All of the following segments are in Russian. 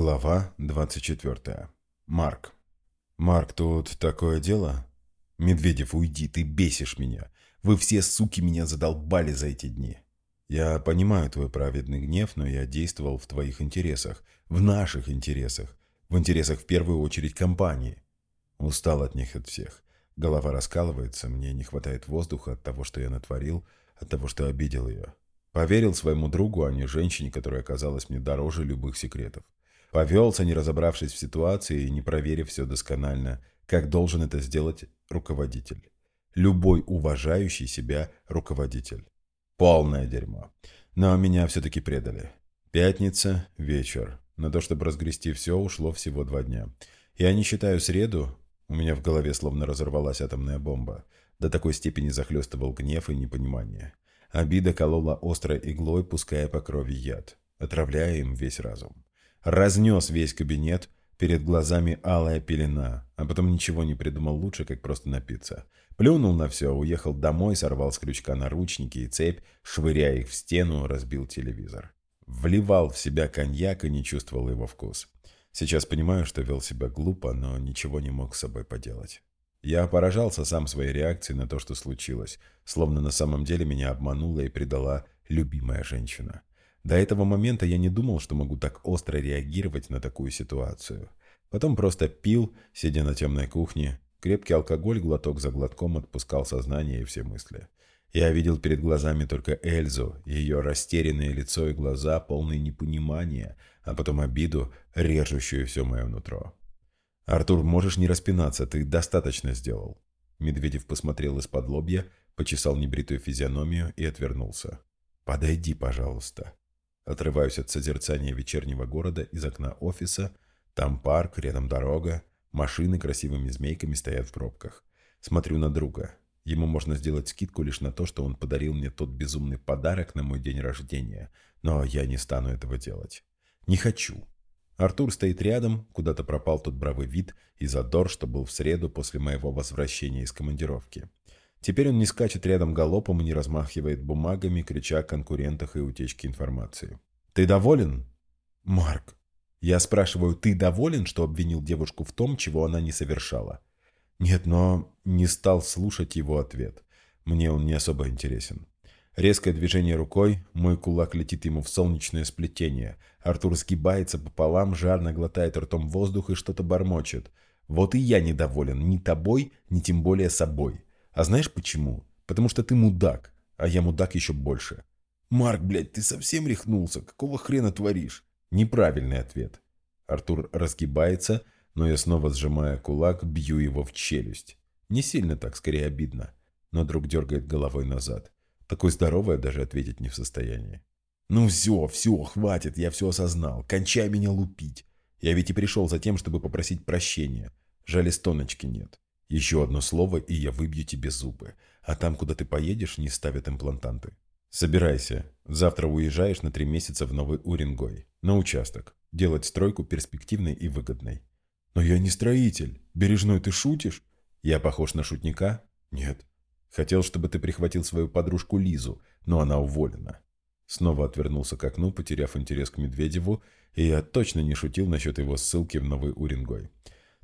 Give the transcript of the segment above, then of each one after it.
Глава 24. Марк. «Марк, тут такое дело?» «Медведев, уйди, ты бесишь меня. Вы все, суки, меня задолбали за эти дни. Я понимаю твой праведный гнев, но я действовал в твоих интересах, в наших интересах, в интересах в первую очередь компании. Устал от них от всех. Голова раскалывается, мне не хватает воздуха от того, что я натворил, от того, что обидел ее. Поверил своему другу, а не женщине, которая оказалась мне дороже любых секретов. Повелся, не разобравшись в ситуации и не проверив все досконально, как должен это сделать руководитель. Любой уважающий себя руководитель. Полное дерьмо. Но меня все-таки предали. Пятница, вечер. На то, чтобы разгрести все, ушло всего два дня. Я не считаю среду, у меня в голове словно разорвалась атомная бомба. До такой степени захлестывал гнев и непонимание. Обида колола острой иглой, пуская по крови яд, отравляя им весь разум. Разнес весь кабинет, перед глазами алая пелена, а потом ничего не придумал лучше, как просто напиться. Плюнул на все, уехал домой, сорвал с крючка наручники и цепь, швыряя их в стену, разбил телевизор. Вливал в себя коньяк и не чувствовал его вкус. Сейчас понимаю, что вел себя глупо, но ничего не мог с собой поделать. Я поражался сам своей реакцией на то, что случилось, словно на самом деле меня обманула и предала любимая женщина. До этого момента я не думал, что могу так остро реагировать на такую ситуацию. Потом просто пил, сидя на темной кухне. Крепкий алкоголь глоток за глотком отпускал сознание и все мысли. Я видел перед глазами только Эльзу, ее растерянное лицо и глаза, полные непонимания, а потом обиду, режущую все мое нутро. «Артур, можешь не распинаться, ты достаточно сделал». Медведев посмотрел из-под лобья, почесал небритую физиономию и отвернулся. «Подойди, пожалуйста». Отрываюсь от созерцания вечернего города из окна офиса. Там парк, рядом дорога. Машины красивыми змейками стоят в пробках. Смотрю на друга. Ему можно сделать скидку лишь на то, что он подарил мне тот безумный подарок на мой день рождения. Но я не стану этого делать. Не хочу. Артур стоит рядом, куда-то пропал тот бравый вид и задор, что был в среду после моего возвращения из командировки. Теперь он не скачет рядом галопом и не размахивает бумагами, крича о конкурентах и утечке информации. «Ты доволен?» «Марк». Я спрашиваю, ты доволен, что обвинил девушку в том, чего она не совершала? Нет, но не стал слушать его ответ. Мне он не особо интересен. Резкое движение рукой, мой кулак летит ему в солнечное сплетение. Артур сгибается пополам, жадно глотает ртом воздух и что-то бормочет. Вот и я недоволен ни тобой, ни тем более собой. А знаешь почему? Потому что ты мудак, а я мудак еще больше. Марк, блядь, ты совсем рехнулся? Какого хрена творишь? Неправильный ответ. Артур разгибается, но я снова сжимая кулак, бью его в челюсть. Не сильно так, скорее обидно. Но друг дергает головой назад. Такой здоровый даже ответить не в состоянии. «Ну все, все, хватит, я все осознал. Кончай меня лупить. Я ведь и пришел за тем, чтобы попросить прощения. Жаль, стоночки нет. Еще одно слово, и я выбью тебе зубы. А там, куда ты поедешь, не ставят имплантанты. Собирайся. Завтра уезжаешь на три месяца в Новый Уренгой. На участок. Делать стройку перспективной и выгодной. Но я не строитель. Бережной ты шутишь? Я похож на шутника? Нет. Хотел, чтобы ты прихватил свою подружку Лизу, но она уволена. Снова отвернулся к окну, потеряв интерес к Медведеву, и я точно не шутил насчет его ссылки в Новый Уренгой.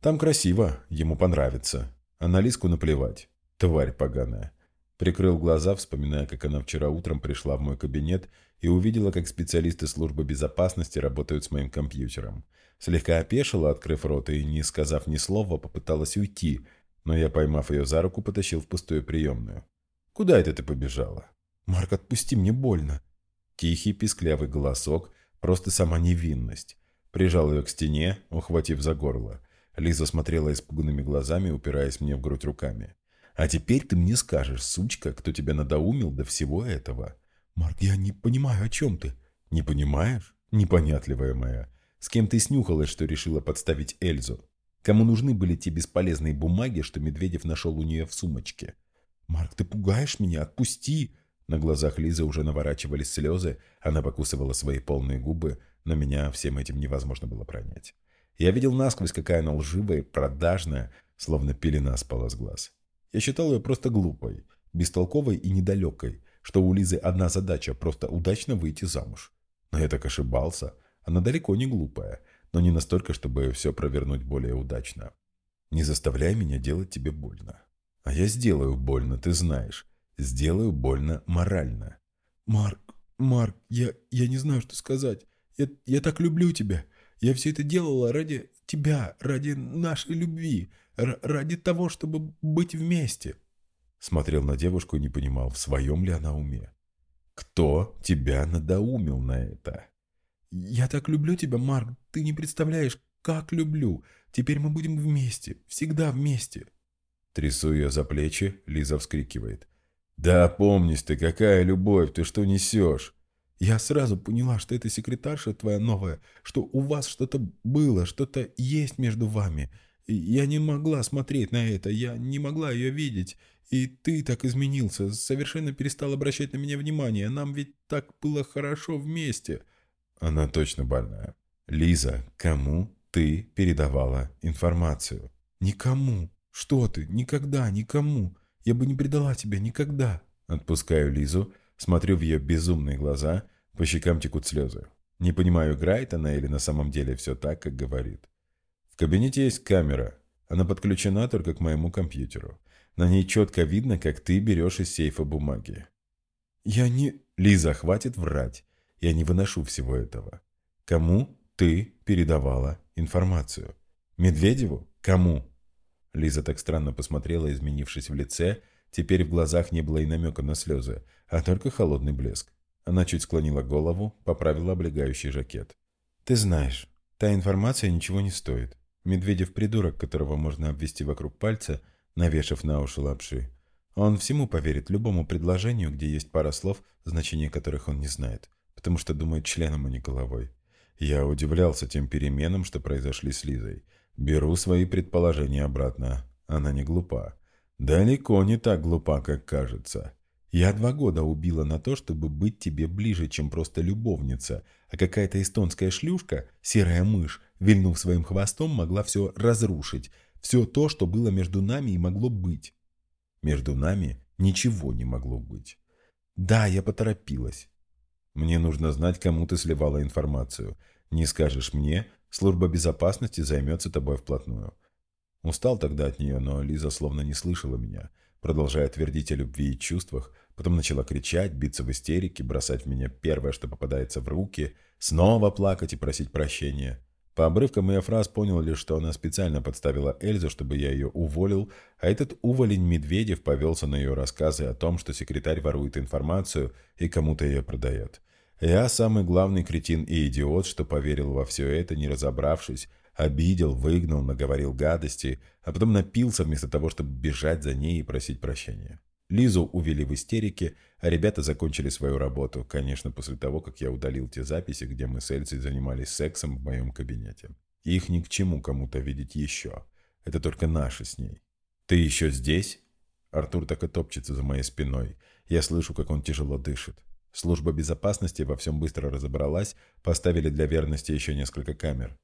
Там красиво, ему понравится. А на Лиску наплевать. Тварь поганая. Прикрыл глаза, вспоминая, как она вчера утром пришла в мой кабинет и увидела, как специалисты службы безопасности работают с моим компьютером. Слегка опешила, открыв рот, и, не сказав ни слова, попыталась уйти, но я, поймав ее за руку, потащил в пустую приемную. «Куда это ты побежала?» «Марк, отпусти, мне больно». Тихий, писклявый голосок, просто сама невинность. Прижал ее к стене, ухватив за горло. Лиза смотрела испуганными глазами, упираясь мне в грудь руками. «А теперь ты мне скажешь, сучка, кто тебя надоумил до всего этого?» «Марк, я не понимаю, о чем ты?» «Не понимаешь? Непонятливая моя. С кем ты снюхалась, что решила подставить Эльзу? Кому нужны были те бесполезные бумаги, что Медведев нашел у нее в сумочке?» «Марк, ты пугаешь меня? Отпусти!» На глазах Лизы уже наворачивались слезы, она покусывала свои полные губы, но меня всем этим невозможно было пронять. Я видел насквозь, какая она лживая, продажная, словно пелена спала с глаз. Я считал ее просто глупой, бестолковой и недалекой, что у Лизы одна задача – просто удачно выйти замуж. Но я так ошибался. Она далеко не глупая. но не настолько, чтобы все провернуть более удачно. Не заставляй меня делать тебе больно. А я сделаю больно, ты знаешь. Сделаю больно морально. Марк, Марк, я, я не знаю, что сказать. Я, я так люблю тебя. Я все это делала ради тебя, ради нашей любви, ради того, чтобы быть вместе. Смотрел на девушку и не понимал, в своем ли она уме. Кто тебя надоумил на это? Я так люблю тебя, Марк, ты не представляешь, как люблю. Теперь мы будем вместе, всегда вместе. Трясу ее за плечи, Лиза вскрикивает. «Да помнись ты, какая любовь, ты что несешь?» Я сразу поняла, что это секретарша твоя новая, что у вас что-то было, что-то есть между вами. Я не могла смотреть на это, я не могла ее видеть. И ты так изменился, совершенно перестал обращать на меня внимание. Нам ведь так было хорошо вместе. Она точно больная. Лиза, кому ты передавала информацию? Никому. Что ты? Никогда, никому. Я бы не предала тебя никогда. Отпускаю Лизу, смотрю в ее безумные глаза, по щекам текут слезы. Не понимаю, играет она или на самом деле все так, как говорит. В кабинете есть камера. Она подключена только к моему компьютеру. На ней четко видно, как ты берешь из сейфа бумаги. Я не... Лиза, хватит врать. Я не выношу всего этого. Кому ты передавала информацию? Медведеву? Кому? Лиза так странно посмотрела, изменившись в лице. Теперь в глазах не было и намека на слезы, а только холодный блеск. Она чуть склонила голову, поправила облегающий жакет. «Ты знаешь, та информация ничего не стоит. Медведев придурок, которого можно обвести вокруг пальца, навешав на уши лапши. Он всему поверит, любому предложению, где есть пара слов, значение которых он не знает, потому что думает членом, а не головой. Я удивлялся тем переменам, что произошли с Лизой. Беру свои предположения обратно. Она не глупа. Далеко не так глупа, как кажется. Я два года убила на то, чтобы быть тебе ближе, чем просто любовница, а какая-то эстонская шлюшка, серая мышь, вильнув своим хвостом, могла все разрушить. Все то, что было между нами и могло быть. Между нами ничего не могло быть. Да, я поторопилась. Мне нужно знать, кому ты сливала информацию. Не скажешь мне, служба безопасности займется тобой вплотную. Устал тогда от нее, но Лиза словно не слышала меня, продолжая твердить о любви и чувствах, потом начала кричать, биться в истерике, бросать в меня первое, что попадается в руки, снова плакать и просить прощения. По обрывкам ее фраз понял лишь, что она специально подставила Эльзу, чтобы я ее уволил, а этот уволень Медведев повелся на ее рассказы о том, что секретарь ворует информацию и кому-то ее продает. Я самый главный кретин и идиот, что поверил во все это, не разобравшись, обидел, выгнал, наговорил гадости, а потом напился вместо того, чтобы бежать за ней и просить прощения. Лизу увели в истерике, а ребята закончили свою работу, конечно, после того, как я удалил те записи, где мы с Эльзой занимались сексом в моем кабинете. Их ни к чему кому-то видеть еще. Это только наши с ней. «Ты еще здесь?» Артур так и топчется за моей спиной. Я слышу, как он тяжело дышит. Служба безопасности во всем быстро разобралась, поставили для верности еще несколько камер.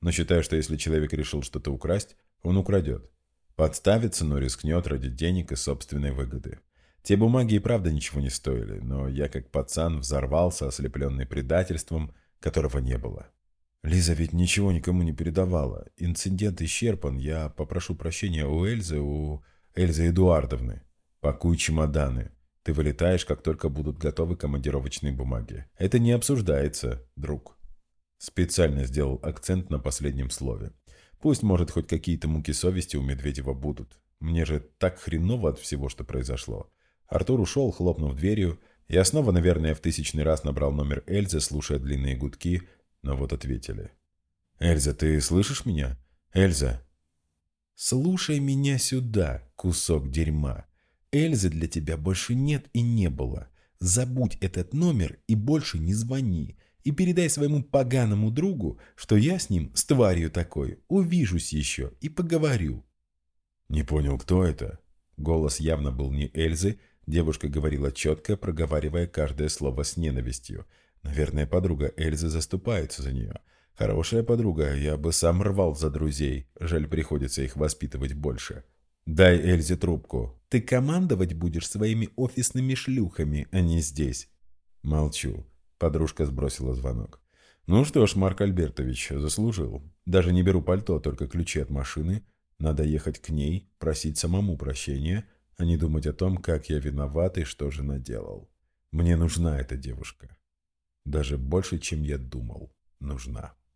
Но считаю, что если человек решил что-то украсть, он украдет. Подставится, но рискнет ради денег и собственной выгоды. Те бумаги и правда ничего не стоили, но я как пацан взорвался, ослепленный предательством, которого не было. Лиза ведь ничего никому не передавала. Инцидент исчерпан, я попрошу прощения у Эльзы, у Эльзы Эдуардовны. Пакуй чемоданы. Ты вылетаешь, как только будут готовы командировочные бумаги. Это не обсуждается, друг. Специально сделал акцент на последнем слове. Пусть, может, хоть какие-то муки совести у Медведева будут. Мне же так хреново от всего, что произошло. Артур ушел, хлопнув дверью. Я снова, наверное, в тысячный раз набрал номер Эльзы, слушая длинные гудки, но вот ответили. «Эльза, ты слышишь меня? Эльза!» «Слушай меня сюда, кусок дерьма. Эльзы для тебя больше нет и не было. Забудь этот номер и больше не звони и передай своему поганому другу, что я с ним, с тварью такой, увижусь еще и поговорю». Не понял, кто это? Голос явно был не Эльзы, девушка говорила четко, проговаривая каждое слово с ненавистью. Наверное, подруга Эльзы заступается за нее. Хорошая подруга, я бы сам рвал за друзей, жаль приходится их воспитывать больше. «Дай Эльзе трубку. Ты командовать будешь своими офисными шлюхами, а не здесь». Молчу. Подружка сбросила звонок. Ну что ж, Марк Альбертович, заслужил. Даже не беру пальто, только ключи от машины. Надо ехать к ней, просить самому прощения, а не думать о том, как я виноват и что же наделал. Мне нужна эта девушка. Даже больше, чем я думал, нужна.